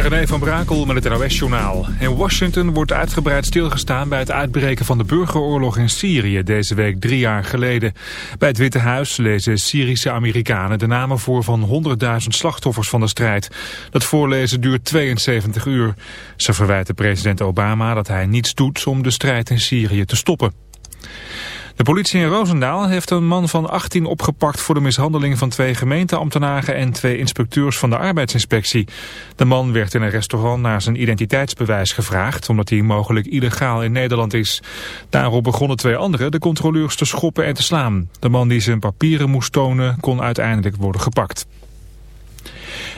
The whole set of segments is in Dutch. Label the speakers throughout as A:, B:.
A: René van Brakel met het NOS-journaal. In Washington wordt uitgebreid stilgestaan bij het uitbreken van de burgeroorlog in Syrië deze week drie jaar geleden. Bij het Witte Huis lezen Syrische Amerikanen de namen voor van 100.000 slachtoffers van de strijd. Dat voorlezen duurt 72 uur. Ze verwijten president Obama dat hij niets doet om de strijd in Syrië te stoppen. De politie in Roosendaal heeft een man van 18 opgepakt voor de mishandeling van twee gemeenteambtenaren en twee inspecteurs van de arbeidsinspectie. De man werd in een restaurant naar zijn identiteitsbewijs gevraagd omdat hij mogelijk illegaal in Nederland is. Daarop begonnen twee anderen de controleurs te schoppen en te slaan. De man die zijn papieren moest tonen kon uiteindelijk worden gepakt.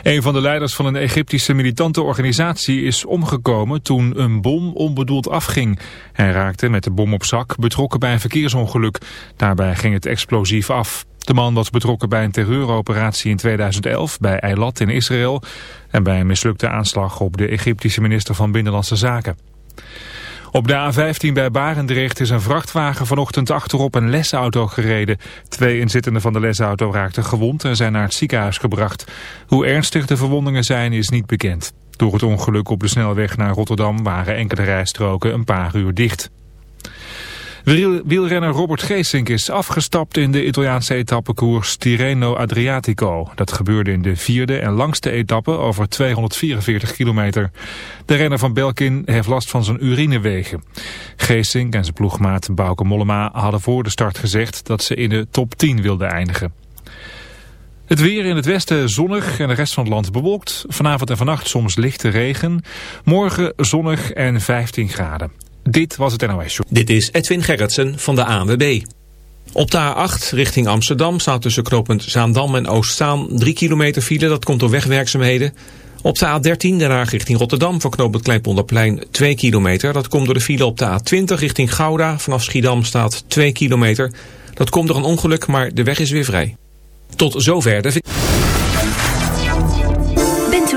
A: Een van de leiders van een Egyptische militante organisatie is omgekomen toen een bom onbedoeld afging. Hij raakte met de bom op zak betrokken bij een verkeersongeluk. Daarbij ging het explosief af. De man was betrokken bij een terreuroperatie in 2011 bij Eilat in Israël... en bij een mislukte aanslag op de Egyptische minister van Binnenlandse Zaken. Op de A15 bij Barendrecht is een vrachtwagen vanochtend achterop een lesauto gereden. Twee inzittenden van de lesauto raakten gewond en zijn naar het ziekenhuis gebracht. Hoe ernstig de verwondingen zijn is niet bekend. Door het ongeluk op de snelweg naar Rotterdam waren enkele rijstroken een paar uur dicht. Wielrenner Robert Geesink is afgestapt in de Italiaanse etappekoers Tirreno Adriatico. Dat gebeurde in de vierde en langste etappe over 244 kilometer. De renner van Belkin heeft last van zijn urinewegen. Geesink en zijn ploegmaat Bauke Mollema hadden voor de start gezegd dat ze in de top 10 wilden eindigen. Het weer in het westen zonnig en de rest van het land bewolkt. Vanavond en vannacht soms lichte regen. Morgen zonnig en 15 graden. Dit was het NOS.
B: Dit is Edwin Gerritsen van de ANWB. Op de A8 richting Amsterdam staat tussen knooppunt Zaandam en Oostzaan 3 kilometer file. Dat komt door wegwerkzaamheden. Op de A13 Den Haag richting Rotterdam voor knooppunt Kleinpolderplein 2 kilometer. Dat komt door de file op de A20 richting Gouda. Vanaf Schiedam staat 2 kilometer. Dat komt door een ongeluk, maar de weg is weer vrij. Tot zover de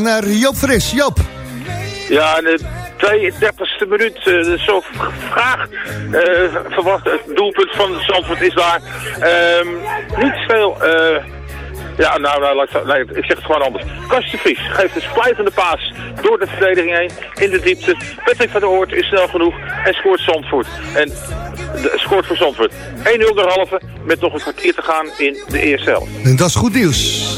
C: Naar Joop Fris. Joop.
D: Ja, in de 32e minuut, uh, zo graag uh, verwacht het doelpunt van Zandvoort is daar. Uh, niet veel... Uh, ja, nou, nou nee, ik zeg het gewoon anders. Kastje Vries geeft een splijtende paas door de verdediging heen in de diepte. Patrick van der Oort is snel genoeg en scoort Zandvoort. En de, scoort voor Zandvoort. 1-0 derhalve met nog een kwartier te gaan in de eerste helft.
C: En dat is goed nieuws.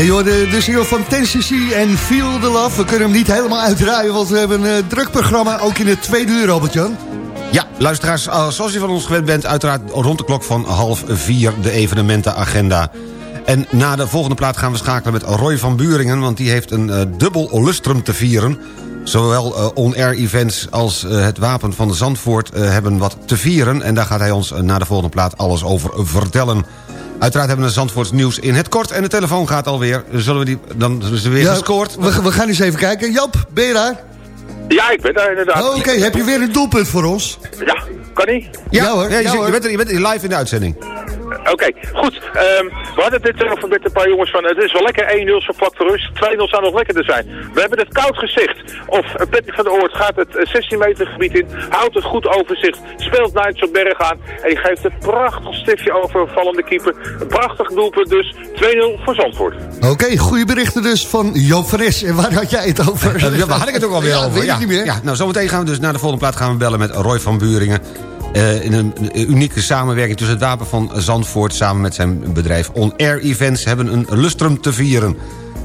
C: De, de single van Tennessee en Feel the Love. We kunnen hem niet helemaal uitdraaien, want we hebben een uh, druk programma... ook in het tweede uur, Robert-Jan.
E: Ja, luisteraars, zoals u van ons gewend bent... uiteraard rond de klok van half vier de evenementenagenda. En na de volgende plaat gaan we schakelen met Roy van Buringen... want die heeft een uh, dubbel lustrum te vieren... Zowel on-air events als het wapen van de Zandvoort hebben wat te vieren... en daar gaat hij ons na de volgende plaat alles over vertellen. Uiteraard hebben we Zandvoorts nieuws in het kort. En de telefoon gaat alweer. Zullen we die, dan is er weer ja, gescoord.
C: We, we, gaan eens even kijken. Jap, ben je daar?
D: Ja, ik ben daar inderdaad.
C: Oh, Oké, heb je weer een doelpunt voor ons?
D: Ja, kan niet?
E: Ja, ja hoor. Ja, je, ja, hoor. je, bent er, je bent live in de uitzending.
D: Oké, goed. Um, we hadden dit over met een paar jongens van... Het is wel lekker 1-0 zo plat voor rust. 2-0 zou nog lekkerder zijn. We hebben het koud gezicht. Of Patrick van der Oort gaat het 16 meter gebied in. Houdt het goed overzicht. Speelt Knights op berg aan. En geeft een prachtig stiftje over vallende keeper. Een prachtig doelpunt dus. 2-0 voor Zandvoort.
C: Oké, goede berichten dus van Joop Fres. En waar had jij het over?
E: Ja, waar had ik het ook alweer ja, over?
C: Weet ja, niet meer.
E: Ja, nou, zometeen gaan we dus naar de volgende plaat gaan we bellen met Roy van Buringen. Uh, in een, unieke samenwerking tussen het Wapen van Zandvoort... samen met zijn bedrijf On Air Events hebben een lustrum te vieren.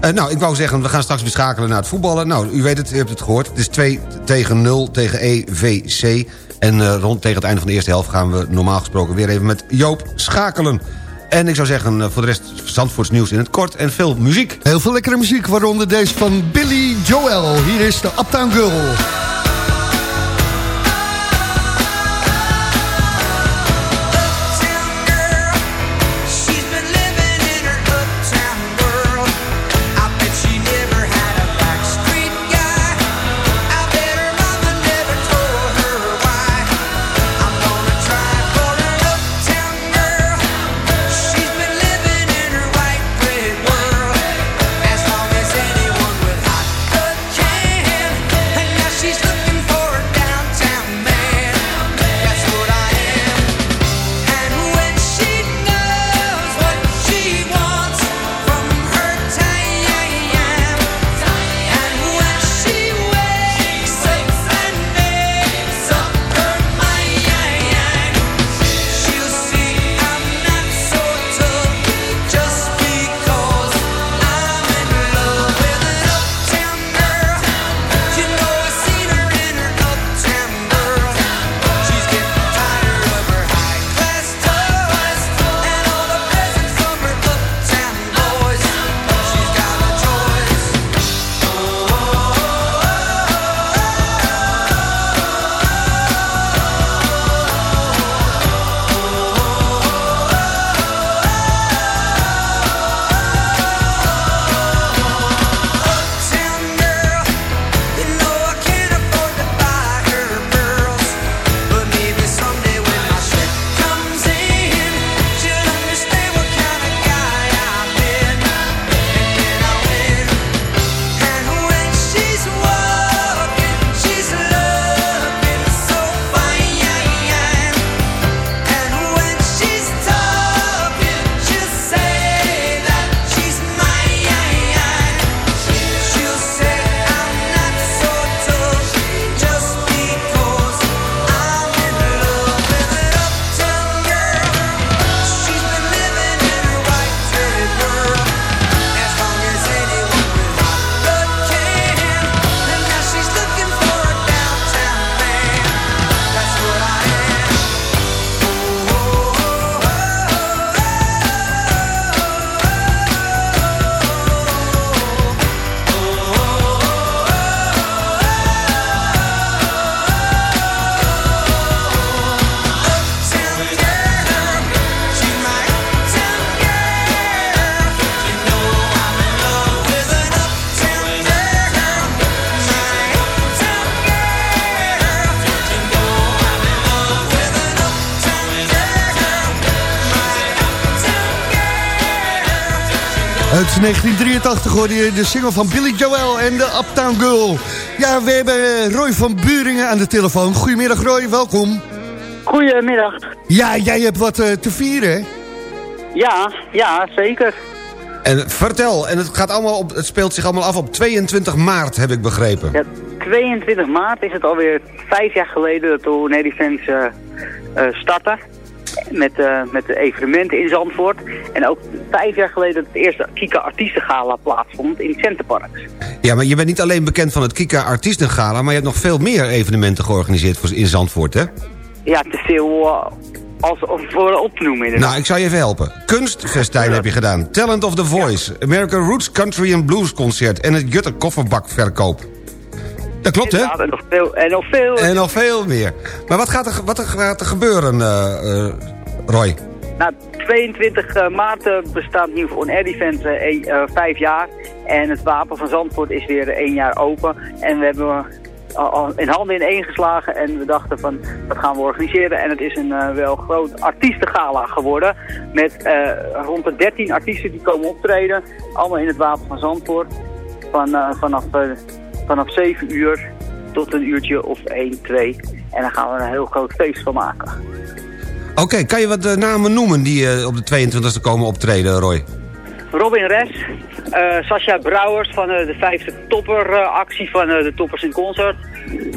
E: Uh, nou, ik wou zeggen, we gaan straks weer schakelen naar het voetballen. Nou, u weet het, u hebt het gehoord. Het is 2 tegen 0 tegen EVC. En uh, rond tegen het einde van de eerste helft gaan we normaal gesproken... weer even met Joop schakelen. En ik zou zeggen, voor de rest Zandvoorts nieuws in het kort en veel muziek.
C: Heel veel lekkere muziek, waaronder deze van Billy Joel. Hier is de Uptown Girl.
F: 1983 hoorde je de single van Billy Joel en de Uptown Girl. Ja, we hebben eh, Roy van Buringen aan de telefoon. Goedemiddag Roy, welkom.
G: Goedemiddag.
F: Ja, jij hebt wat uh, te vieren, hè?
G: Ja, ja, zeker.
E: En vertel, en het, gaat allemaal op, het speelt zich allemaal af op 22 maart, heb ik begrepen.
G: Ja, 22 maart is het alweer vijf jaar geleden dat de Nelly Fans uh, uh, starten met, uh, met de evenementen in Zandvoort. En ook vijf jaar geleden dat het eerste Kika Artiestengala plaatsvond in Centerparks.
E: Ja, maar je bent niet alleen bekend van het Kika Artiestengala... maar je hebt nog veel meer evenementen georganiseerd voor, in Zandvoort, hè?
G: Ja, te veel uh, als, voor op te noemen inderdaad.
E: Nou, ik zou je even helpen. Kunstfestijn heb je gedaan. Talent of the Voice. American Roots Country and Blues Concert. En het Jutter Kofferbakverkoop. Dat klopt, hè?
G: En nog, veel, en nog veel.
E: En nog veel meer. Maar wat gaat er, wat er, gaat er gebeuren, uh, uh, Roy?
G: Nou, 22 maart bestaat nieuw On Air Event vijf jaar. En het Wapen van Zandvoort is weer één jaar open. En we hebben al in handen in één geslagen. En we dachten van, dat gaan we organiseren. En het is een uh, wel groot artiestengala geworden. Met uh, rond de 13 artiesten die komen optreden. Allemaal in het Wapen van Zandvoort. Van, uh, vanaf vanaf 7 uur tot een uurtje of 1, 2. En dan gaan we een heel groot feest van maken.
E: Oké, okay, kan je wat uh, namen noemen die uh, op de 22e komen optreden, Roy?
G: Robin Res, uh, Sascha Brouwers van de vijfde topperactie van de Toppers in Concert.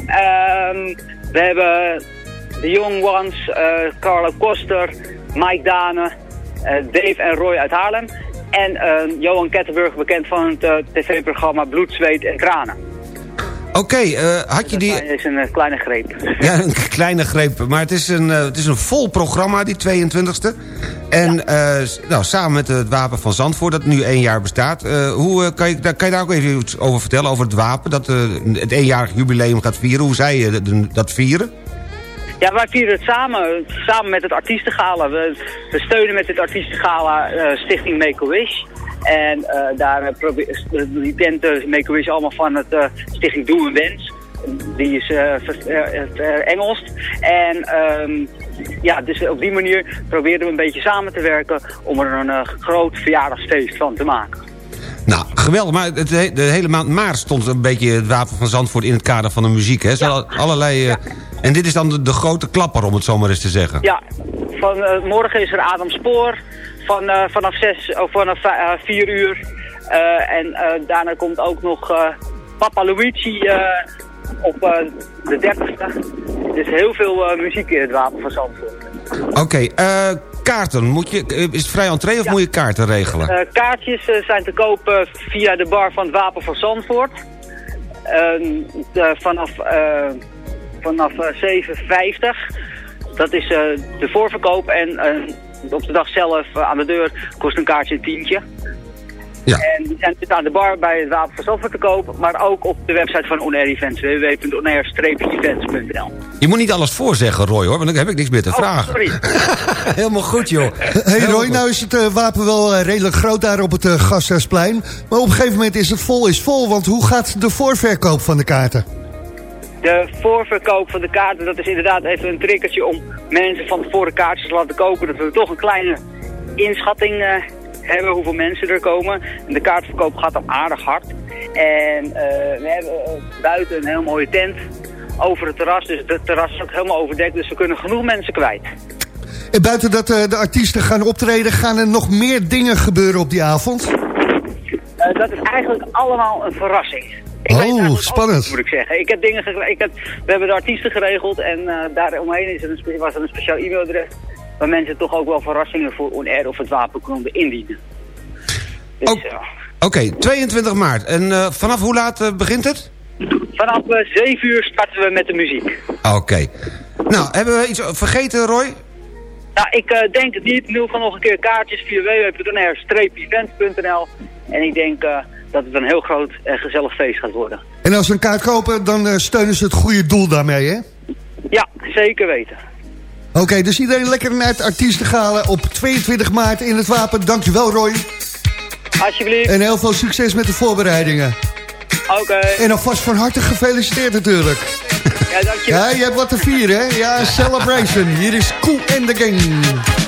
G: Ehm, we hebben de Young Ones, Carlo Koster, Mike Dane, Dave en Roy uit Haarlem. En uh, Johan Kettenburg, bekend van het uh, tv-programma Bloed, Zweet en Kranen.
E: Oké, okay, uh, had je die...
G: Dat is een uh, kleine greep.
E: Ja, een kleine greep. Maar het is een, uh, het is een vol programma, die 22e. En ja. nou, samen met het Wapen van Zandvoort, dat nu één jaar bestaat. hoe, kan, je, kan je daar ook even iets over vertellen, over het Wapen? Dat het eenjarig jubileum gaat vieren. Hoe zij je dat vieren?
G: Ja, wij vieren het samen, samen met het Artiestengala. We, we steunen met het Artiestengala uh, Stichting Make-A-Wish. En uh, daar die tenten Make-A-Wish allemaal van het Stichting Doe een Wens. Die is Engels. En um, ja, dus op die manier proberen we een beetje samen te werken om er een groot verjaardagsfeest van te maken.
E: Nou, geweldig. Maar het, de hele maand maart stond een beetje het Wapen van Zandvoort in het kader van de muziek. Hè? Ja. Allerlei... Ja. En dit is dan de, de, grote klapper, om het zo maar eens te zeggen.
G: Ja, van, uh, morgen is er Adam Spoor van, uh, vanaf, zes, of vanaf uh, vier uur. en daarna komt ook nog Papa Luigi op de dertigste. Dus heel veel muziek in het Wapen van Zandvoort.
E: Oké, okay, kaarten. Moet je, is het vrij entree of ja. moet je kaarten regelen?
G: kaartjes zijn te kopen via de bar van het Wapen van Zandvoort. vanaf vanaf 7,50. Dat is de voorverkoop en op de dag zelf uh, aan de deur kost een kaartje een tientje. Ja. En die zijn dus aan de bar bij het Wapen van Zandvoort te koop, maar ook op de website van Onair Events, www.onair-events.nl.
E: Je moet niet alles voorzeggen, Roy, hoor, want dan heb ik niks meer te
G: oh,
E: vragen.
G: sorry.
E: Helemaal goed, joh.
F: hey Roy, nou is het uh, wapen wel uh, redelijk groot daar op het uh, Gasthuisplein. Maar op een gegeven moment is het vol is vol, want hoe gaat de voorverkoop van de kaarten?
G: De voorverkoop van de kaarten, dat is inderdaad even een triggertje om mensen van tevoren kaartjes te laten kopen. Dat we toch een kleine inschatting uh, hebben hoeveel mensen er komen. En de kaartverkoop gaat dan aardig hard. En uh, we hebben buiten een heel mooie tent over het terras. Dus het terras is ook helemaal overdekt, dus we kunnen genoeg mensen kwijt.
F: En buiten dat uh, de artiesten gaan optreden, gaan er nog meer dingen gebeuren op die avond?
G: dat is eigenlijk allemaal een verrassing.
F: Ik oh, spannend.
G: Moet ik zeggen. Ik heb dingen ik heb, we hebben de artiesten geregeld en uh, daaromheen is er een, was er een speciaal e-mailadres waar mensen toch ook wel verrassingen voor On-Air of het wapen konden indienen.
E: Dus, Oké, okay, 22 maart. En uh, vanaf hoe laat uh, begint het?
G: Vanaf 7 uur starten we met de muziek.
E: Oké. Okay. Nou, hebben we iets vergeten, Roy?
G: Nou, ik denk het niet. Nu van nog een keer kaartjes via www.onair-events.nl en ik denk dat het een heel groot en gezellig feest gaat worden.
F: En als ze een kaart kopen, dan uh, steunen ze het goede doel daarmee, hè?
G: Ja, zeker weten.
F: Oké, okay, dus iedereen lekker naar het artiestengalen op 22 maart in het Wapen. Dankjewel, Roy.
G: Alsjeblieft.
F: En heel veel succes met de voorbereidingen.
G: Oké. Okay.
F: En alvast van harte gefeliciteerd natuurlijk.
G: Ja, dankjewel.
F: Ja, je hebt wat te vieren, hè? Ja, celebration. Hier is Cool in the Gang.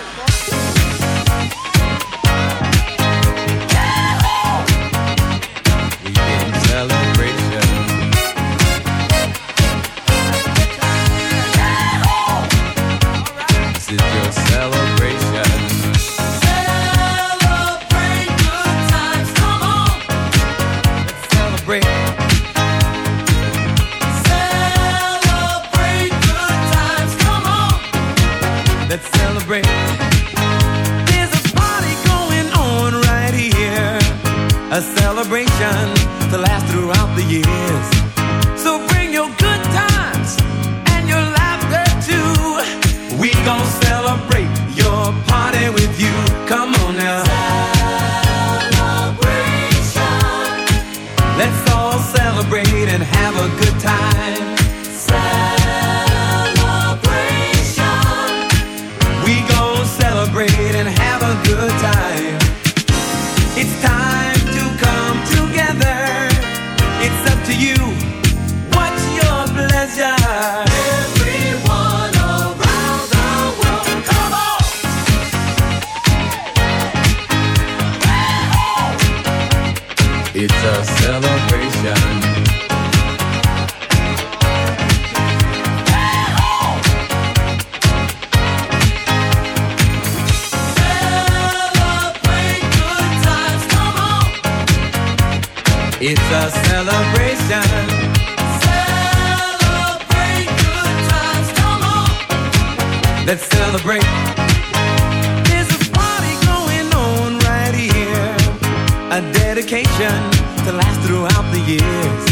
H: Dedication to last throughout the years.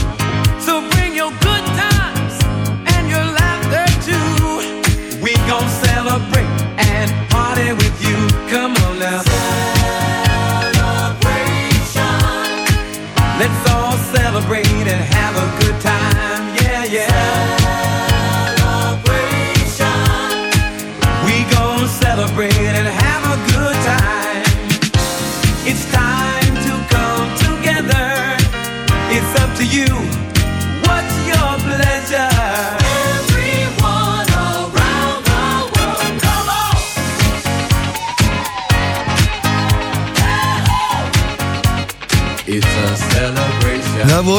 H: So bring your good times and your laughter too. We gon' celebrate and party with you. Come on now. Celebration. Let's all celebrate and have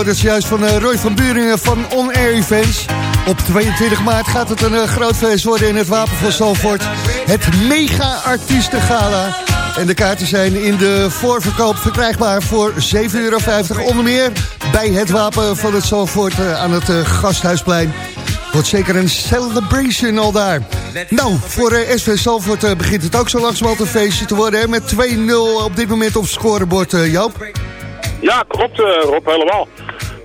F: hoorden het juist van eh, Roy van Buringen van On Air Events. Op 22 maart gaat het een eh, groot feest worden in het Wapen van Zalvoort. Het Mega Artiesten Gala. En de kaarten zijn in de voorverkoop verkrijgbaar voor 7,50 euro. Onder meer bij het Wapen van het Zalvoort eh, aan het Gasthuisplein. Wordt zeker een celebration al daar. Nou, voor SV eh, begint het ook zo langzamerhand een feestje te worden. Hè? Met 2-0 op dit moment op scorebord, eh, Joop.
D: Ja, klopt Rob, helemaal.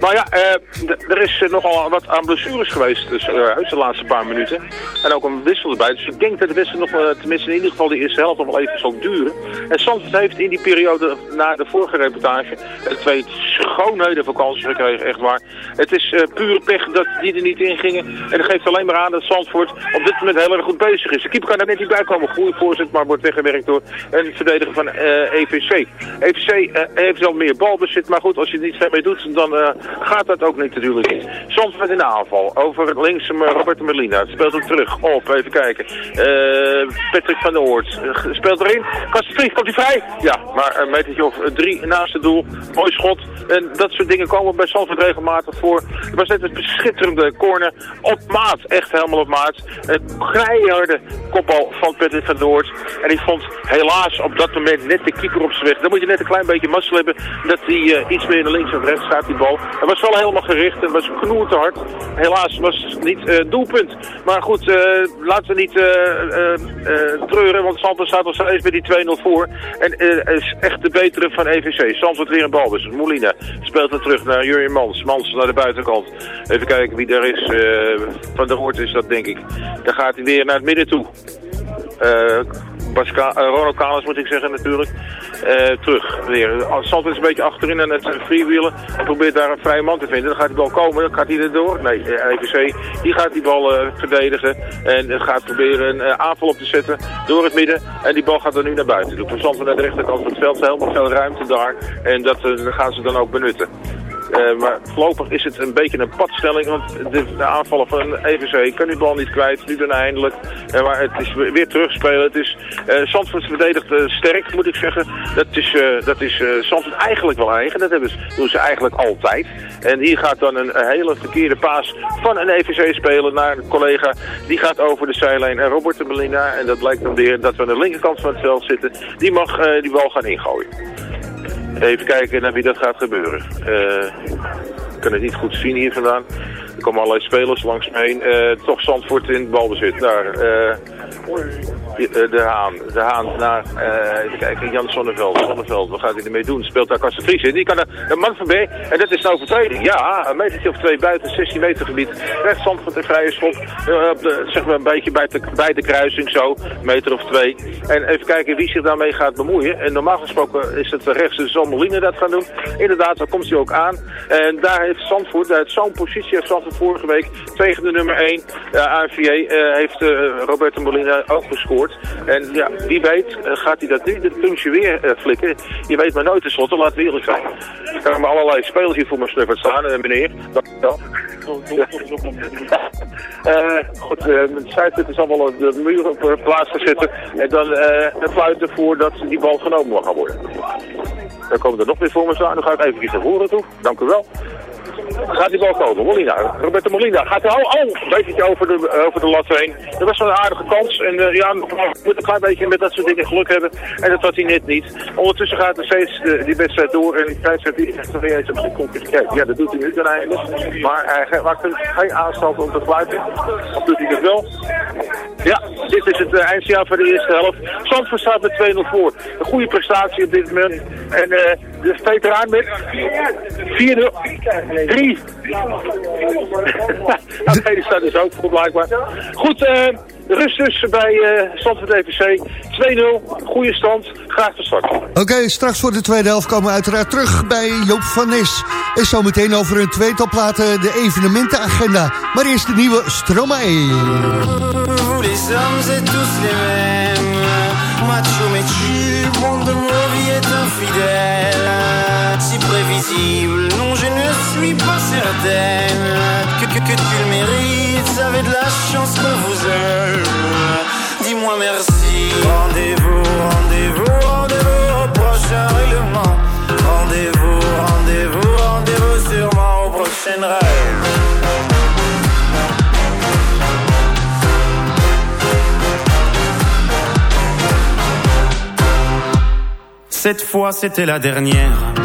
D: Maar ja, eh, er is eh, nogal wat aan blessures geweest dus, eh, uit de laatste paar minuten. En ook een wissel erbij. Dus ik denk dat de wissel nog, tenminste in ieder geval de eerste helft nog wel even zal duren. En Zandvoort heeft in die periode na de vorige reportage twee schoonheden kansen gekregen, echt waar. Het is pure pech dat die er niet in gingen. En dat geeft alleen maar aan dat Zandvoort op dit moment heel erg goed bezig is. De keeper kan er net niet bij komen. Goede voorzet, maar wordt weggewerkt door een verdediger van EVC. EVC eh, heeft wel meer balbezit, maar goed, als je er niet veel mee doet, dan gaat dat ook niet natuurlijk niet. Zandvoort in de aanval. Over links eh, Robert Melina. Speelt hem terug op, even kijken. Eh, Patrick van der Hoort eh, speelt erin. Kastenvlieg, komt hij vrij? Ja, maar een metertje of drie naast het doel. Mooi schot. En dat soort dingen komen bij Zandvoort regelmatig voor. Het was net een beschitterende corner op maat. Echt helemaal op maat. Een keiharde kopbal van Patrick van der Hoort. En ik vond helaas op dat moment net de keeper op zijn weg. Dan moet je net een klein beetje mazzel hebben dat hij iets meer naar links of rechts gaat, die bal. Het was wel helemaal gericht en was knoer te hard. Helaas was het niet eh, doelpunt. Maar goed, eh, laten we niet eh, treuren, want Zandvoort staat nog steeds bij die 2-0 voor. En is echt de betere van EVC. Zandvoort weer een bal, dus Molina speelt het terug naar Jurjen Mans. Mans naar de buitenkant. Even kijken wie daar is. van der Hoort is dat, denk ik. Dan gaat hij weer naar het midden toe. Eh, eh, Ronald Kalis moet ik zeggen natuurlijk. Eh, terug weer. Zandvoort is een beetje achterin en het freewheelen. En probeert daar een vrije man te vinden. Dan gaat die bal komen. Dan gaat hij er door. Nee, EVC die gaat die bal verdedigen. En gaat proberen een aanval op te zetten door het midden. En die bal gaat er nu naar buiten. Doet van naar de rechterkant van het veld. Helemaal veel ruimte daar. En dat gaan ze dan ook benutten. Eh, maar voorlopig is het een beetje een padstelling, want de, de aanvallen van EVC kan die bal niet kwijt, nu dan eindelijk. Eh, maar het is weer, terugspelen. Het is, uh, Zandvoort verdedigt uh, sterk, moet ik zeggen. Dat is, uh, dat is uh, eigenlijk wel eigen, dat hebben ze, doen ze eigenlijk altijd. En hier gaat dan een, een hele verkeerde paas van een EVC-speler naar een collega. Die gaat over de zijlijn en Robert de Melina, en dat blijkt dan weer dat we aan de linkerkant van het veld zitten, die mag uh, die bal gaan ingooien. Even kijken naar wie dat gaat gebeuren. Uh, ik kan het niet goed zien hier vandaan. Er komen allerlei spelers langs me heen. Uh, toch Zandvoort in balbezit. Daar. Uh, eh, de Haan. De Haan naar, eh, even kijken, Jan Sonneveld. Sonneveld, wat gaat hij ermee doen? Speelt daar Karsten Vries in. Die kan er een man voorbij. En dat is een overtreding. Ja, een metertje of twee buiten, 16 meter gebied. Rechts van de vrije schop. eh, zeg maar een beetje bij de, bij de kruising zo. Meter of twee. En even kijken wie zich daarmee gaat bemoeien. En normaal gesproken is het rechts de Zalmoline dat gaan doen. Inderdaad, daar komt hij ook aan. En daar heeft Zandvoort, uit zo'n positie heeft Zandvoort vorige week tegen de nummer 1, uh, ANVA, eh, heeft eh, Roberto Molina ook gescoord. En ja, wie weet eh, gaat hij dat nu de puntje weer eh, flikken. Je weet maar nooit tenslotte, laat het eerlijk zijn. Er maar allerlei spelers hier voor mijn snuffert staan, eh, meneer. Dankjewel. Eh goed, uh, met Zuidput is allemaal op de muur op plaats gezet. En dan het fluiten voor dat die bal genomen mag gaan worden. Dan komen er nog weer voor me staan. Dan ga ik even naar voren toe. Dank u wel. Gaat die bal komen? Molina. Roberto Molina. Gaat hij al oh, een beetje over de, over de lat heen. Dat was wel een aardige kans. En uh, ja, we moet een klein beetje met dat soort dingen geluk hebben. En dat had hij net niet. Ondertussen gaat er steeds uh, die wedstrijd door. En die tijdstrijd die echt weer eens op zijn. Ja, dat doet hij nu ten einde. Maar hij maakt geen aanstalten om te fluiten. Of doet hij dat wel? Ja, dit is het uh, eindsignaal van de eerste helft. Zandvoort staat met 2-0 voor. Een goede prestatie op dit moment. En uh, de veteraan met 4-0. 3. nou, de staat dus ook voor blijkbaar. Goed, uh, rust dus bij uh, Zandvoort EVC. 2-0, goede stand. Graag tot start.
F: Oké, okay, straks voor de tweede helft komen we uiteraard terug bij Joop van Nes. En zometeen over een tweetal platen de evenementenagenda. Maar eerst de nieuwe Stromae.
I: les hommes et tous les mêmes. Macho mais tu, monde de ma vie est infidèle. Si prévisible, non je ne suis pas certaine que, que, que tu le mérites. Avez de la chance qu'on vous aime. Dis-moi merci. Rendez-vous, rendez-vous, rendez-vous au prochain règlement. Rendez-vous, rendez-vous, rendez-vous sûrement au prochain rêve. Cette fois c'était la dernière.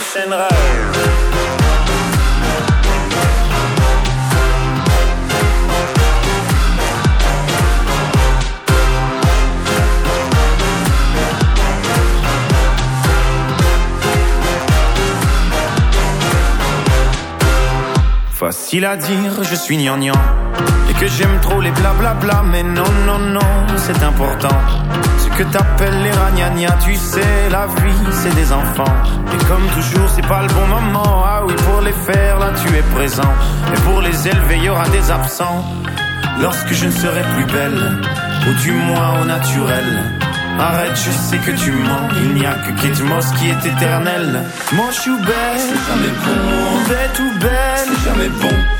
I: sûrement au prochain rêve. Facile à dire, je suis gnangnan que j'aime trop les blablabla Mais non, non, non, c'est important Ce que t'appelles les ragnagnas Tu sais, la vie, c'est des enfants Et comme toujours, c'est pas le bon moment Ah oui, pour les faire, là, tu es présent Et pour les élever, y aura des absents Lorsque je ne serai plus belle Ou du moins au naturel Arrête, je sais que tu mens. Il n'y a que Kate Moss qui est éternel. Moi, je suis belle, c'est jamais bon. Bête ou belle, c'est jamais bon.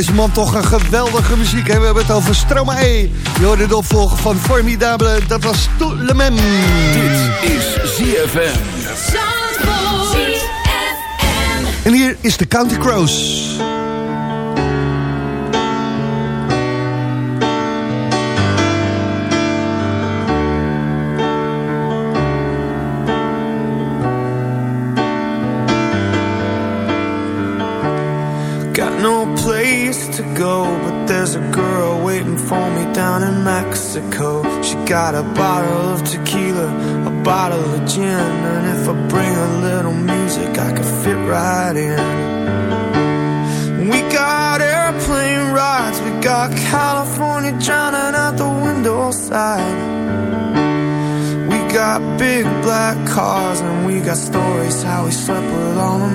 F: Deze man toch een geweldige muziek. Hè? We hebben het over Stromae. Je hoorde de opvolger van Formidable. Dat was Tout le Mem.
J: Dit is ZFM.
F: En hier is de County Crows.
K: Mexico. She got a bottle of tequila, a bottle of gin, and if I bring a little music, I could fit right in. We got airplane rides, we got California drowning out the window side. We got big black cars and we got stories how we slept with all the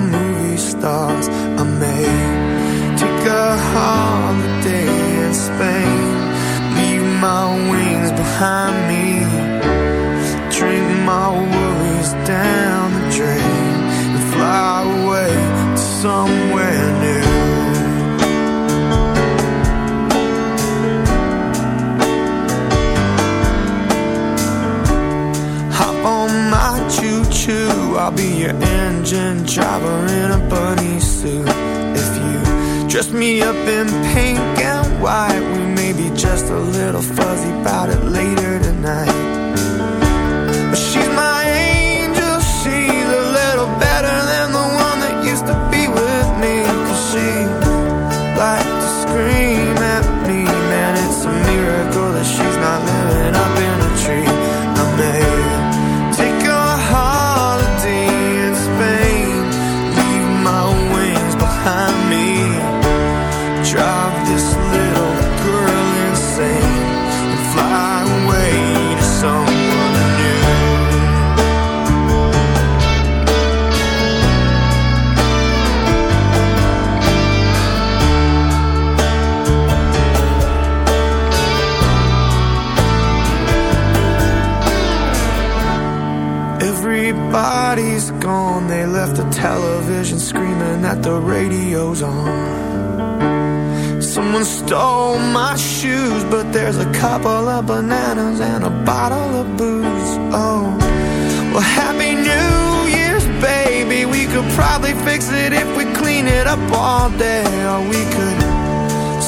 K: somewhere new. Hop on my choo-choo. I'll be your engine driver in a bunny suit. If you dress me up in pink and white We may be just a little fuzzy about it later the radio's on. Someone stole my shoes, but there's a couple of bananas and a bottle of booze. Oh, well, Happy New Year's, baby. We could probably fix it if we clean it up all day, or we could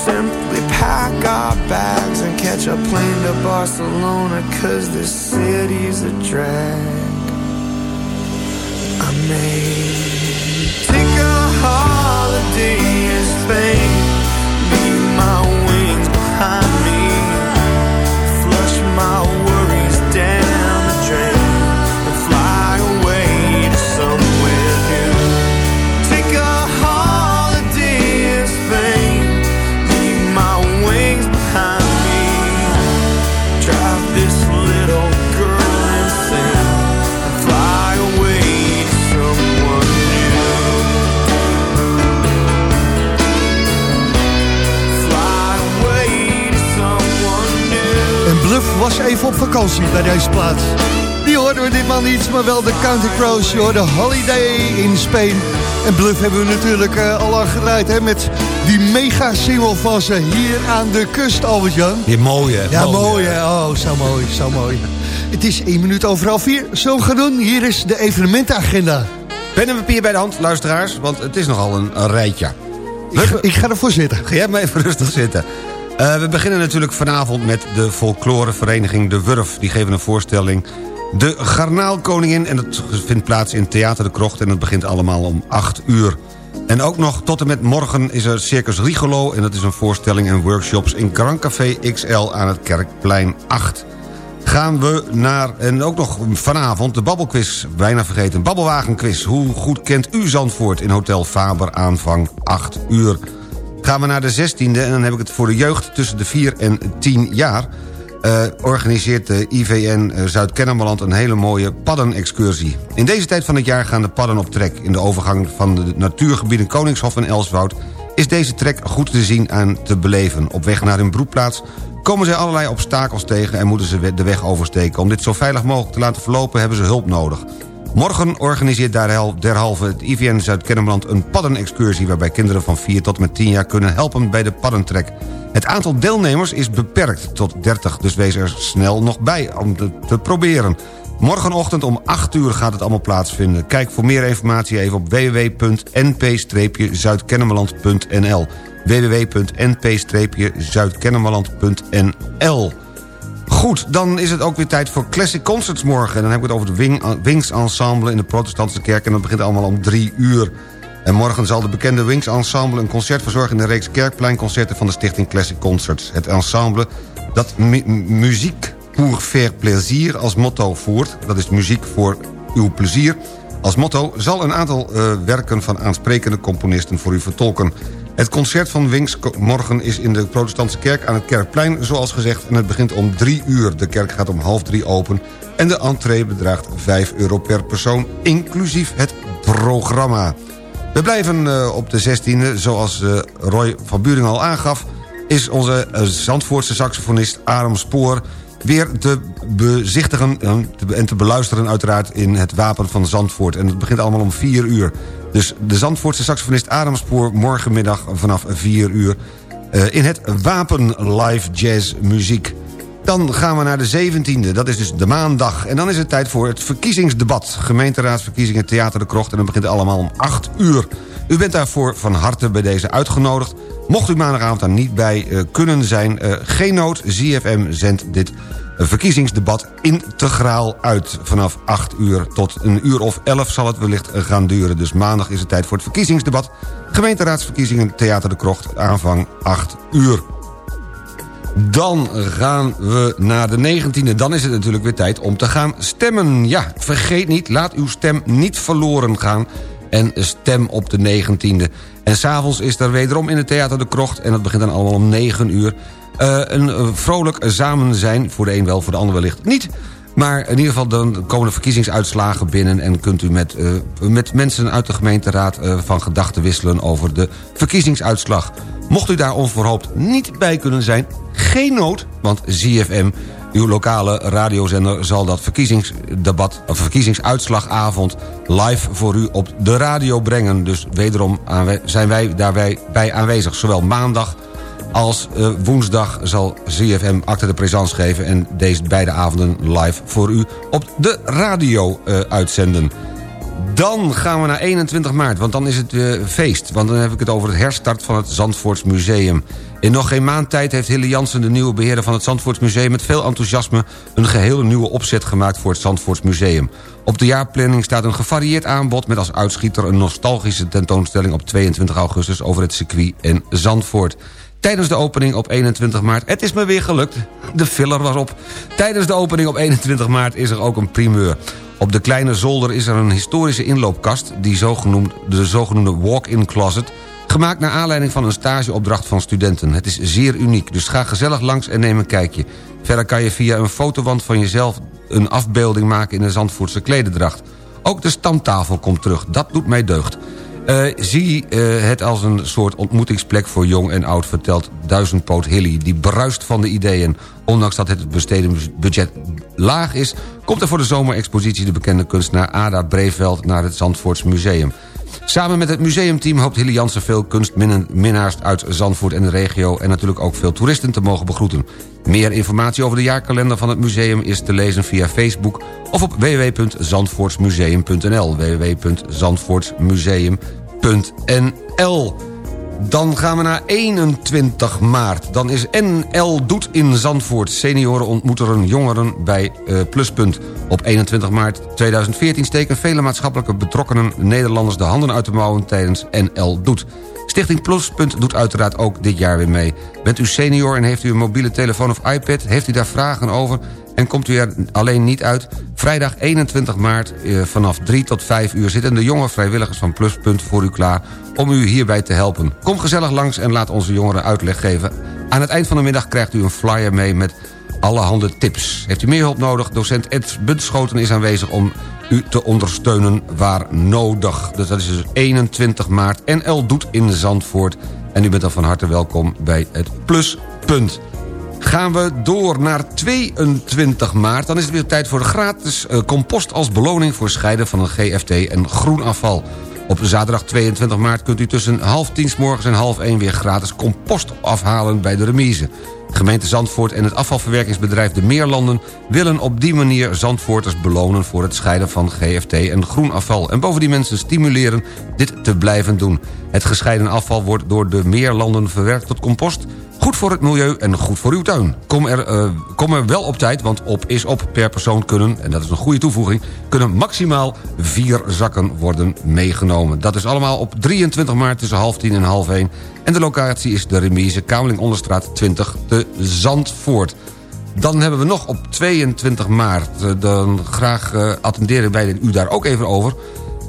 K: simply pack our bags and catch a plane to Barcelona, cause this city's a drag. I may take a holiday in Spain,
F: was even op vakantie bij deze plaats. Die hoorden we ditmaal niet, maar wel de County Crows. Je hoorde Holiday in Spain. En Bluff hebben we natuurlijk eh, al lang gedraaid, hè, met die mega single van ze hier aan de kust, Albert-Jan.
E: Ja, mooi hè?
F: Ja, mooi hè. Oh, zo mooi, zo mooi. Het is één minuut over half vier. Zullen we gaan doen? Hier is de evenementenagenda.
E: Pen en papier bij de hand, luisteraars, want het is nogal een, een rijtje.
F: Ik, ga- ik ga ervoor zitten.
E: Ga jij maar even rustig zitten. Eh, we beginnen natuurlijk vanavond met de folklorevereniging De Wurf. Die geven een voorstelling De Garnaalkoningin. En dat vindt plaats in Theater de Krocht. En dat begint allemaal om 8 uur. En ook nog tot en met morgen is er Circus Rigolo. En dat is een voorstelling en workshops in Grand Café XL aan het Kerkplein 8 gaan we naar... en ook nog vanavond de babbelquiz, bijna vergeten. Babbelwagenquiz. Hoe goed kent u Zandvoort in Hotel Faber aanvang 8 uur? Gaan we naar de 16e en dan heb ik het voor de jeugd tussen de 4 en 10 jaar... eh, organiseert de IVN eh, Zuid-Kennemerland een hele mooie paddenexcursie. In deze tijd van het jaar gaan de padden op trek. In de overgang van de natuurgebieden Koningshof en Elswoud... is deze trek goed te zien en te beleven. Op weg naar hun broedplaats komen zij allerlei obstakels tegen... en moeten ze de weg oversteken. Om dit zo veilig mogelijk te laten verlopen hebben ze hulp nodig. Morgen organiseert derhal- derhalve het IVN Zuid-Kennemerland een paddenexcursie... waarbij kinderen van 4 tot met 10 jaar kunnen helpen bij de paddentrek. Het aantal deelnemers is beperkt tot 30, dus wees er snel nog bij om te, te proberen. Morgenochtend om 8 uur gaat het allemaal plaatsvinden. Kijk voor meer informatie even op www.np-zuidkennemerland.nl www.np-zuidkennemerland.nl Goed, dan is het ook weer tijd voor Classic Concerts morgen. En dan heb ik het over het Wing, Wings Ensemble in de protestantse kerk... en dat begint allemaal om 3 uur. En morgen zal de bekende Wings Ensemble een concert verzorgen... in de reeks Kerkpleinconcerten van de stichting Classic Concerts. Het ensemble dat muziek pour faire plaisir als motto voert... dat is muziek voor uw plezier... Als motto zal een aantal uh, werken van aansprekende componisten voor u vertolken. Het concert van Wings morgen is in de protestantse kerk aan het Kerkplein, zoals gezegd. En het begint om drie uur. De kerk gaat om half drie open. En de entree bedraagt 5 euro per persoon, inclusief het programma. We blijven uh, op de 16e, zoals uh, Roy van Buring al aangaf... is onze uh, Zandvoortse saxofonist Aram Spoor weer te bezichtigen en te beluisteren uiteraard in het Wapen van Zandvoort. En het begint allemaal om 4 uur. Dus de Zandvoortse saxofonist Adamspoor morgenmiddag vanaf 4 uur... Uh, in het Wapen Live Jazz Muziek. Dan gaan we naar de 17e, dat is dus de maandag. En dan is het tijd voor het verkiezingsdebat. Gemeenteraadsverkiezingen Theater de Krocht. En dan begint allemaal om 8 uur. U bent daarvoor van harte bij deze uitgenodigd. Mocht u maandagavond daar niet bij uh, kunnen zijn... Uh, geen nood, ZFM zendt dit verkiezingsdebat integraal uit. Vanaf 8 uur tot een uur of 11 zal het wellicht gaan duren. Dus maandag is het tijd voor het verkiezingsdebat. Gemeenteraadsverkiezingen Theater de Krocht, aanvang 8 uur. Dan gaan we naar de 19e. Dan is het natuurlijk weer tijd om te gaan stemmen. Ja, vergeet niet, laat uw stem niet verloren gaan en stem op de 19e. En s'avonds is er wederom in het Theater de Krocht... en dat begint dan allemaal om 9 uur... Uh, een vrolijk samen zijn, voor de een wel, voor de ander wellicht niet... Maar in ieder geval dan komen de verkiezingsuitslagen binnen... en kunt u met, uh, met mensen uit de gemeenteraad van gedachten wisselen... over de verkiezingsuitslag. Mocht u daar onverhoopt niet bij kunnen zijn, geen nood... want ZFM uw lokale radiozender zal dat verkiezingsdebat... of verkiezingsuitslagavond live voor u op de radio brengen. Dus wederom zijn wij daarbij bij aanwezig. Zowel maandag als uh, woensdag zal ZFM acte de présence geven... en deze beide avonden live voor u op de radio uh, uitzenden. Dan gaan we naar 21 maart, want dan is het uh, feest. Want dan heb ik het over het herstart van het Zandvoorts Museum. In nog geen maand tijd heeft Hille Jansen, de nieuwe beheerder van het Zandvoortsmuseum... met veel enthousiasme een gehele nieuwe opzet gemaakt voor het Zandvoortsmuseum. Op de jaarplanning staat een gevarieerd aanbod... met als uitschieter een nostalgische tentoonstelling op 22 augustus... over het circuit in Zandvoort. Tijdens de opening op 21 maart... Het is me weer gelukt, de filler was op. Tijdens de opening op 21 maart is er ook een primeur. Op de kleine zolder is er een historische inloopkast... Die de zogenoemde walk-in closet Gemaakt naar aanleiding van een stageopdracht van studenten. Het is zeer uniek, dus ga gezellig langs en neem een kijkje. Verder kan je via een fotowand van jezelf een afbeelding maken in een Zandvoortse klededracht. Ook de stamtafel komt terug, dat doet mij deugd. Uh, zie uh, het als een soort ontmoetingsplek voor jong en oud... vertelt Duizendpoot Hilly, die bruist van de ideeën. Ondanks dat het bestedingsbudget laag is... komt er voor de zomerexpositie de bekende kunstenaar Ada Breveld... naar het Zandvoorts Museum. Samen met het museumteam hoopt Hilly Jansen veel kunstminnaars uit Zandvoort en de regio... en natuurlijk ook veel toeristen te mogen begroeten. Meer informatie over de jaarkalender van het museum is te lezen via Facebook... of op www.zandvoortsmuseum.nl www.zandvoortsmuseum.nl dan gaan we naar 21 maart. Dan is NL Doet in Zandvoort. Senioren ontmoeten jongeren bij uh, Pluspunt. Op 21 maart 2014 steken vele maatschappelijke betrokkenen... Nederlanders de handen uit de mouwen tijdens NL Doet. Stichting Pluspunt doet uiteraard ook dit jaar weer mee. Bent u senior en heeft u een mobiele telefoon of iPad... heeft u daar vragen over en komt u er alleen niet uit... vrijdag 21 maart eh, vanaf 3 tot 5 uur... zitten de jonge vrijwilligers van Pluspunt voor u klaar... om u hierbij te helpen. Kom gezellig langs en laat onze jongeren uitleg geven. Aan het eind van de middag krijgt u een flyer mee met allerhande tips. Heeft u meer hulp nodig? Docent Ed Buntschoten is aanwezig om u te ondersteunen waar nodig. Dus dat is dus 21 maart. NL doet in Zandvoort. En u bent dan van harte welkom bij het Pluspunt. Gaan we door naar 22 maart. Dan is het weer tijd voor gratis uh, compost als beloning... voor scheiden van een GFT en groenafval. Op zaterdag 22 maart kunt u tussen half tien s morgens en half één... weer gratis compost afhalen bij de remise. Gemeente Zandvoort en het afvalverwerkingsbedrijf De Meerlanden... willen op die manier Zandvoorters belonen voor het scheiden van GFT en groenafval... en bovendien mensen stimuleren dit te blijven doen. Het gescheiden afval wordt door De Meerlanden verwerkt tot compost... Goed voor het milieu en goed voor uw tuin. Kom er, eh, kom er wel op tijd, want op is op. Per persoon kunnen, en dat is een goede toevoeging... kunnen maximaal vier zakken worden meegenomen. Dat is allemaal op 23 maart tussen half tien en half één. En de locatie is de remise Kameling Onderstraat 20 te Zandvoort. Dan hebben we nog op 22 maart, eh, dan graag uh, attenderen wij u daar ook even over...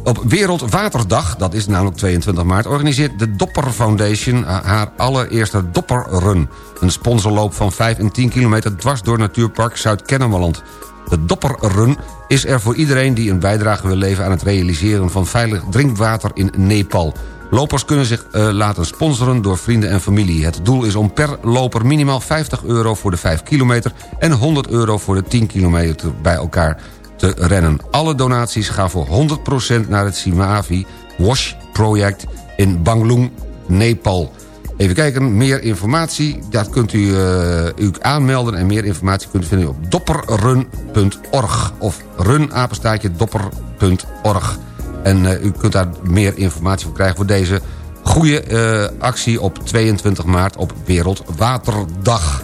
E: Op Wereldwaterdag, dat is namelijk 22 maart... organiseert de Dopper Foundation haar allereerste Dopperrun. Een sponsorloop van 5 en 10 kilometer dwars door Natuurpark Zuid-Kennemerland. De Dopperrun is er voor iedereen die een bijdrage wil leveren... aan het realiseren van veilig drinkwater in Nepal. Lopers kunnen zich uh, laten sponsoren door vrienden en familie. Het doel is om per loper minimaal 50 euro voor de 5 kilometer... en 100 euro voor de 10 kilometer bij elkaar te rennen. Alle donaties gaan voor 100% naar het Simavi Wash Project in Banglung, Nepal. Even kijken, meer informatie, dat kunt u uh, u aanmelden... en meer informatie kunt u vinden op dopperrun.org... of runapenstaatje dopper.org. En uh, u kunt daar meer informatie voor krijgen voor deze goede uh, actie op 22 maart op Wereldwaterdag.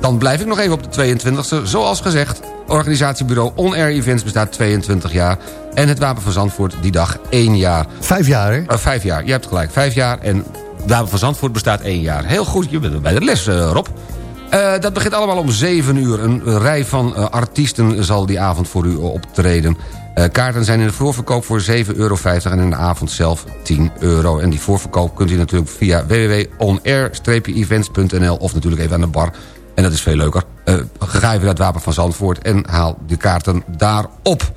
E: Dan blijf ik nog even op de 22e. Zoals gezegd, organisatiebureau On Air Events bestaat 22 jaar. En het Wapen van Zandvoort die dag 1 jaar.
F: Vijf jaar, hè?
E: Uh, vijf jaar, je hebt gelijk. Vijf jaar en het Wapen van Zandvoort bestaat 1 jaar. Heel goed, je bent bij de les, uh, Rob. Uh, dat begint allemaal om 7 uur. Een rij van artiesten zal die avond voor u optreden. Kaarten zijn in de voorverkoop voor 7,50 euro en in de avond zelf 10 euro. En die voorverkoop kunt u natuurlijk via www.onair-events.nl of natuurlijk even aan de bar en dat is veel leuker. Uh, ga even naar het Wapen van Zandvoort en haal de kaarten daarop.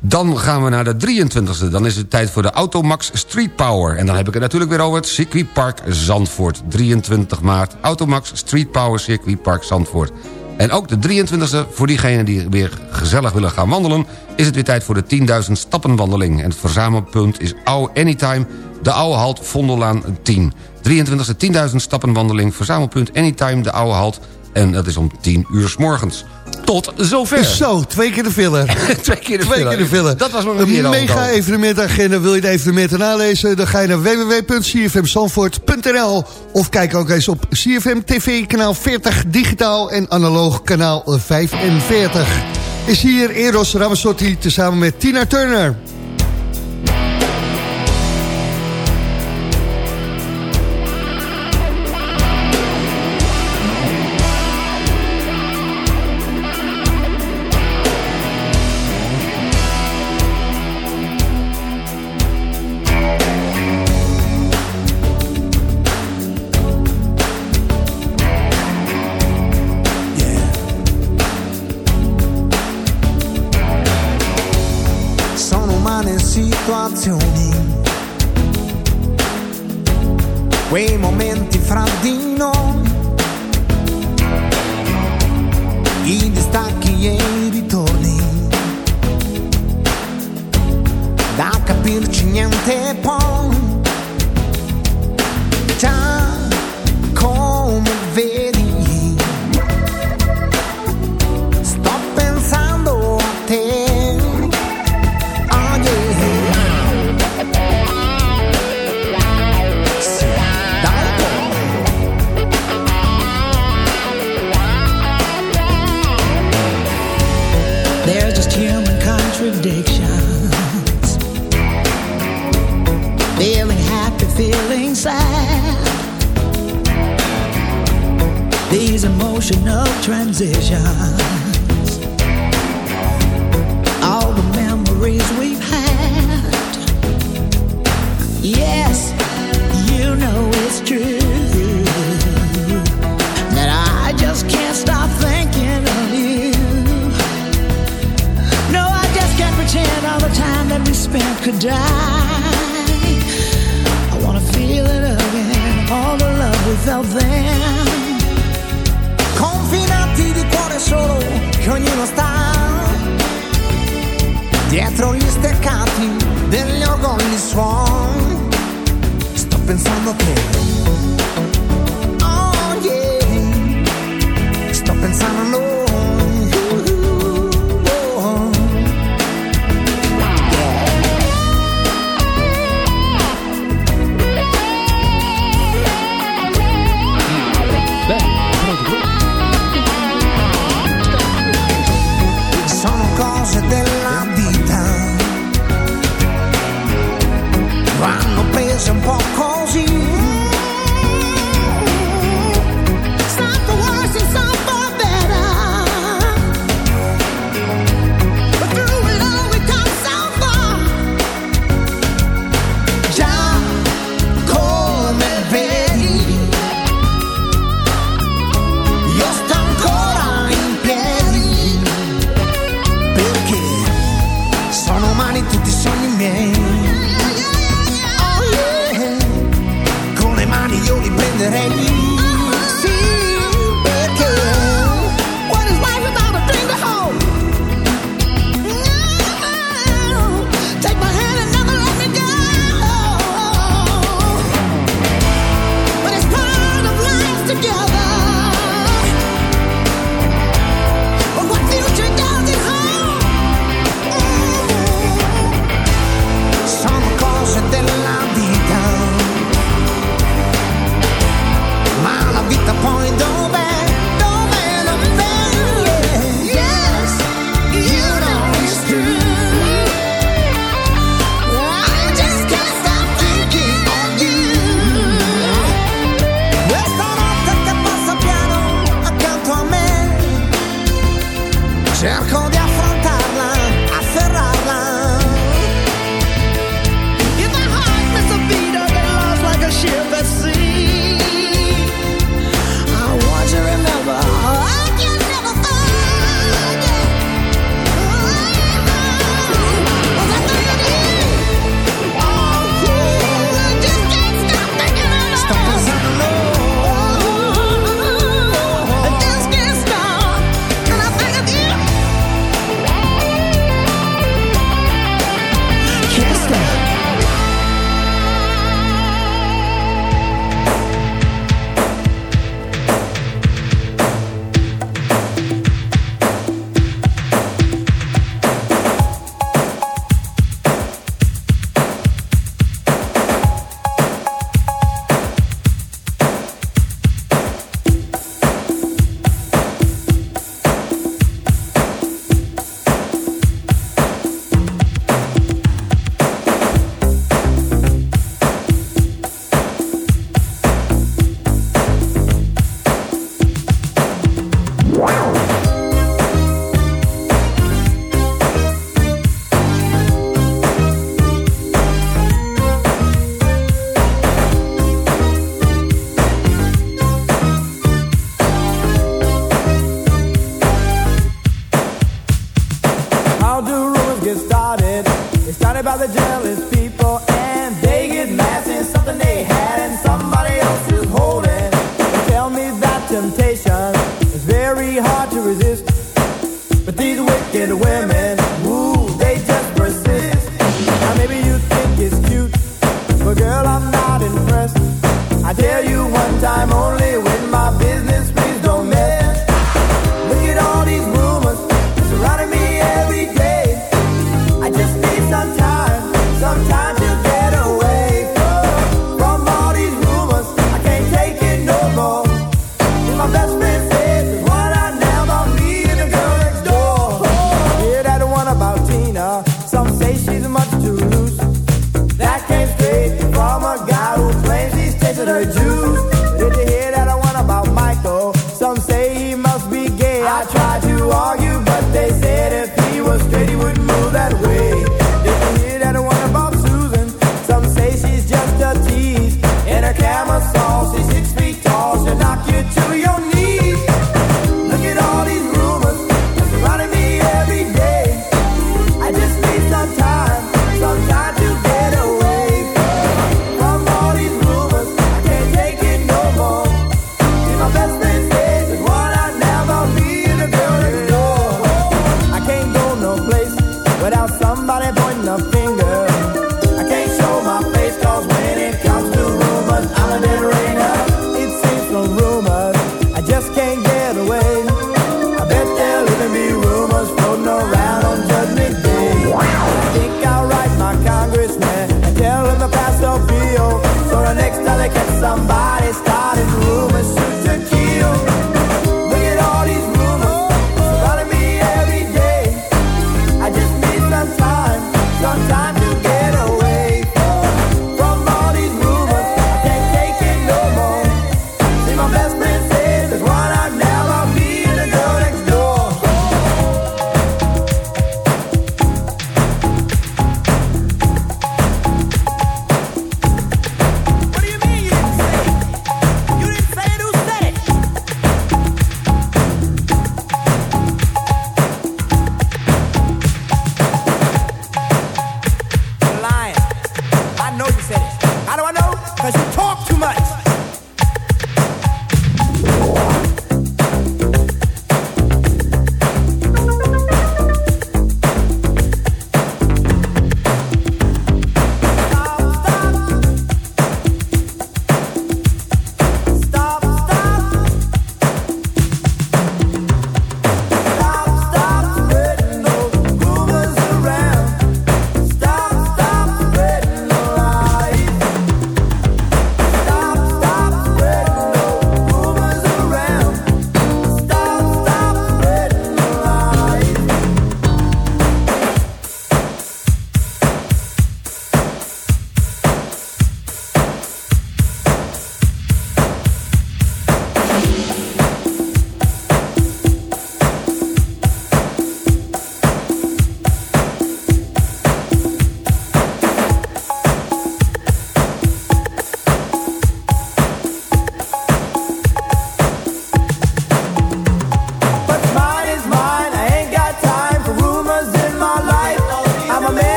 E: Dan gaan we naar de 23e. Dan is het tijd voor de Automax Street Power. En dan heb ik het natuurlijk weer over het circuitpark Zandvoort. 23 maart, Automax Street Power Circuitpark Zandvoort. En ook de 23e, voor diegenen die weer gezellig willen gaan wandelen... is het weer tijd voor de 10.000 stappenwandeling. En het verzamelpunt is Anytime, de Oude Halt Vondellaan 10. 23e 10.000 stappenwandeling, verzamelpunt Anytime, de Oude Halt... En dat is om 10 uur s morgens. Tot zover.
F: Zo, twee keer de filler.
E: twee keer de
F: twee
E: filler.
F: Keer de filler.
E: Dat was nog
F: een mega evenementagenda. Wil je de evenementen nalezen? Dan ga je naar www.cfmzandvoort.nl Of kijk ook eens op CFM TV kanaal 40 digitaal en analoog kanaal 45. Is hier Eros Ramazzotti tezamen met Tina Turner.
L: They're just human contradictions. Feeling happy, feeling sad. These emotional transitions. All the memories we've had. Yes, could die. I wanna feel it again, all the love felt then.
M: confinati di cuore solo che ognuno sta dietro gli steccati degli orgogli suon sto pensando a te oh yeah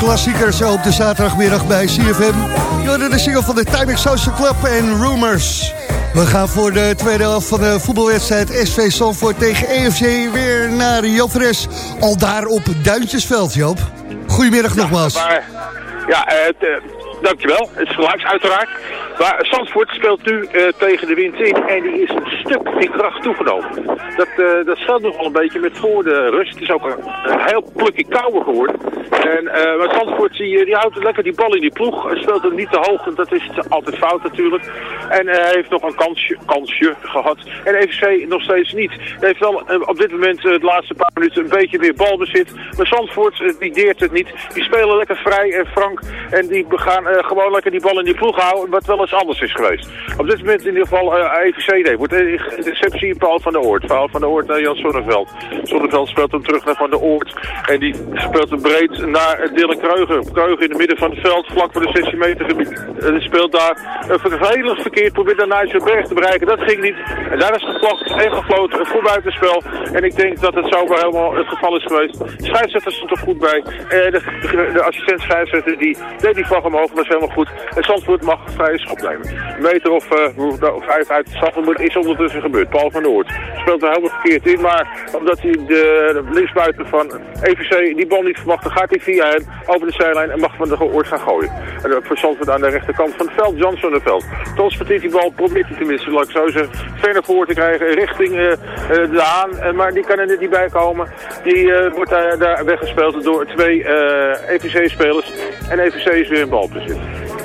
F: disco-klassieker zo op de zaterdagmiddag bij CFM. Je de single van de Time Social Club en Rumors. We gaan voor de tweede helft van de voetbalwedstrijd SV Zandvoort tegen EFC weer naar Joveres. Al daar op Duintjesveld, Joop. Goedemiddag nogmaals.
D: Maar, ja, eh, eh, dankjewel. Het is geluids uiteraard. Maar Zandvoort speelt nu eh, tegen de wind in en die is een stuk in kracht toegenomen. Dat, eh dat scheelt nog wel een beetje met voor de rust. Het is ook een, een heel plukje kouder geworden. En, eh, maar Zandvoort die, die houdt lekker die bal in die ploeg. Speelt hem niet te hoog en dat is altijd fout natuurlijk. En eh, hij heeft nog een kansje, kansje gehad. En EVC nog steeds niet. Hij heeft wel eh, op dit moment de laatste paar minuten een beetje weer balbezit. Maar Zandvoort die deert het niet. Die spelen lekker vrij en frank. En die gaan gewoon lekker die bal in die ploeg houden. Wat wel eens anders is geweest. Op dit moment in ieder geval EVC deed. Wordt de receptie Paul van der Oort. Paul van der Oort naar Jan Sonneveld. Sonneveld speelt hem terug naar Van der Oort. En die speelt hem breed naar Dylan Kreuger. Kreuger in het midden van het veld, vlak voor de 16 meter gebied. Die speelt daar uh, vervelend verkeerd. Probeert daar Nijsselberg te bereiken. Dat ging niet. En daar is gevlocht en gefloten voor buitenspel. En ik denk dat het zomaar helemaal het geval is geweest. De scheidsrechter stond er goed bij. Eh, de, de, de assistent scheidsrechter die deed die vlag omhoog. Is helemaal goed. En Zandvoort mag vrije schop nemen. Een meter of, uh, of vijf uit Zandvoort is ondertussen gebeurd. Paul van Oort speelt er helemaal verkeerd in. Maar omdat hij de linksbuiten van EVC die bal niet verwacht, dan gaat hij via hem over de zijlijn en mag van de Oort gaan gooien. En dat voor Zandvoort aan de rechterkant van het veld, Jansson het veld. Vertiet die bal, probeert hij tenminste, laat ik zo zeggen, ver naar voren te krijgen richting uh, de Haan. Maar die kan er niet bij komen. Die wordt daar, daar weggespeeld door twee EVC-spelers. En EVC is weer in balbezit.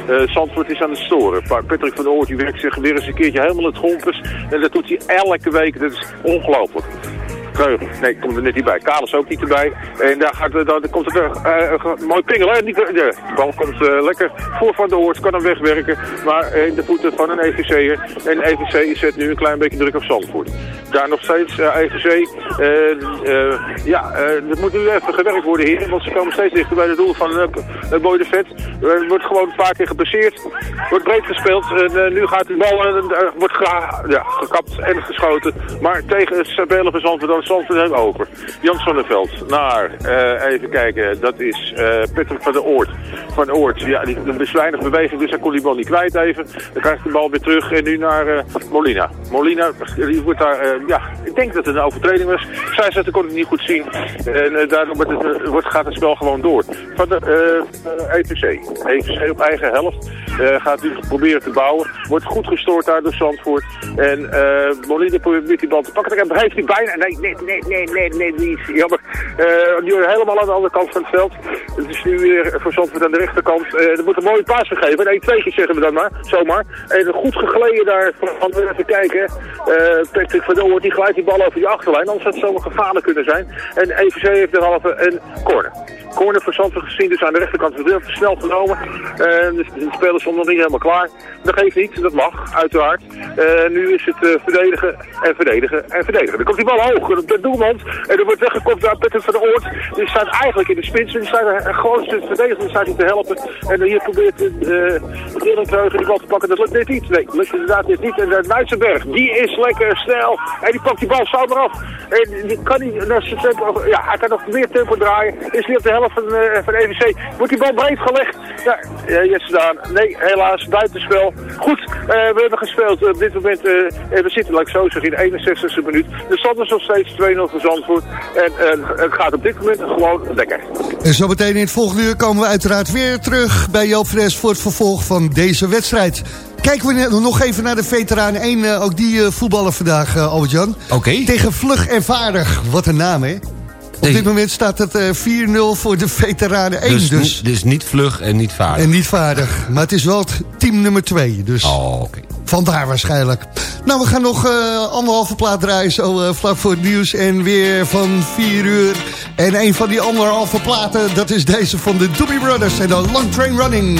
D: Uh, Zandvoort is aan het storen. Patrick van der Oort die werkt zich weer eens een keertje helemaal het gompers. En dat doet hij elke week. Dat is ongelooflijk. Nee, komt er net niet bij. Kalis ook niet erbij. En daar, gaat, daar, daar komt het uh, uh, mooi pingel. Hè? Die, de bal komt uh, lekker voor Van der Hoort. Kan hem wegwerken. Maar in de voeten van een EVC'er. En EVC zet nu een klein beetje druk op Zandvoort. Daar nog steeds EVC. ja, dat moet nu even gewerkt worden hier. Want ze komen steeds dichter bij het doel van uh, Boy de Vet. Wordt gewoon een paar keer. Wordt breed gespeeld. En nu gaat die bal wordt ja, gekapt en geschoten. Maar tegen het van Zandvoort Zandvoort helemaal open. Jans van der Veld naar, uh, even kijken, dat is uh, Patrick van der Oort. Van Oort, ja, die is weinig beweging, dus hij kon die bal niet kwijt even. Dan krijgt de bal weer terug en nu naar uh, Molina. Molina, die wordt daar, ja, ik denk dat het een overtreding was. Zij zegt, kon het niet goed zien. En daarom wordt het, wordt, gaat het spel gewoon door. Van de EPC. EPC op eigen helft. gaat nu proberen te bouwen. Wordt goed gestoord daar door Zandvoort. En Molina probeert die bal te pakken. Dan heeft hij bijna, nee, nee nee, nee, nee, nee, niet. Jammer. Uh, helemaal aan de andere kant van het veld. Het is nu weer voor Zandvoort aan de rechterkant. Uh, er moet een mooie paas gegeven. Nee, twee keer zeggen we dan maar, zomaar. En goed gegleden daar, van even kijken. Patrick van Doort, die glijdt die bal over die achterlijn. Anders had het zomaar gevaarlijk kunnen zijn. En EVC heeft er halve een corner corner voor Zandvoort gezien, dus aan de rechterkant veel te snel genomen. Dus de spelers stonden nog niet helemaal klaar. Dat geeft niet, dat mag, uiteraard. Nu is het verdedigen en verdedigen en verdedigen. Dan komt die bal hoog, de doelmond. En er wordt weggekopt naar Petter van de Oort. Die staat eigenlijk in de spits. Die staat er gewoon te verdedigen, die staat hij te helpen. En hier probeert uh, Dylan die bal te pakken. Dat lukt net niet. Nee, lukt inderdaad niet. En Nuitsenberg, die is lekker snel. En die pakt die bal zomaar af. En die kan niet naar zijn ja, hij kan nog meer tempo draaien. Is niet op de helft van, uh, van EVC. Wordt die bal breed gelegd? Ja, yes, gedaan. Nee, helaas, buitenspel. Goed, uh, we hebben gespeeld op dit moment. we zitten, laat ik zo zeggen, in de 61e minuut. De stand is nog steeds 2-0 voor Zandvoort. En het gaat op dit moment gewoon lekker.
F: En zo meteen in het volgende uur komen we uiteraard weer terug bij Joop Fres voor het vervolg van deze wedstrijd. Kijken we nog even naar de veteraan 1. Uh, ook die uh, voetballen vandaag, Albert-Jan.
E: Oké.
F: Tegen Vlug en Vaardig. Wat een naam, hè? Op dit moment staat het 4-0 voor de veteranen 1.
E: Dus,
F: dus,
E: dus niet vlug en niet vaardig.
F: En niet vaardig. Maar het is wel het team nummer 2. Dus
E: oh, oké. Okay.
F: Vandaar waarschijnlijk. Nou, we gaan nog uh, anderhalve plaat draaien zo uh, vlak voor het nieuws. En weer van 4 uur. En een van die anderhalve platen, dat is deze van de Doobie Brothers. En de Long Train Running.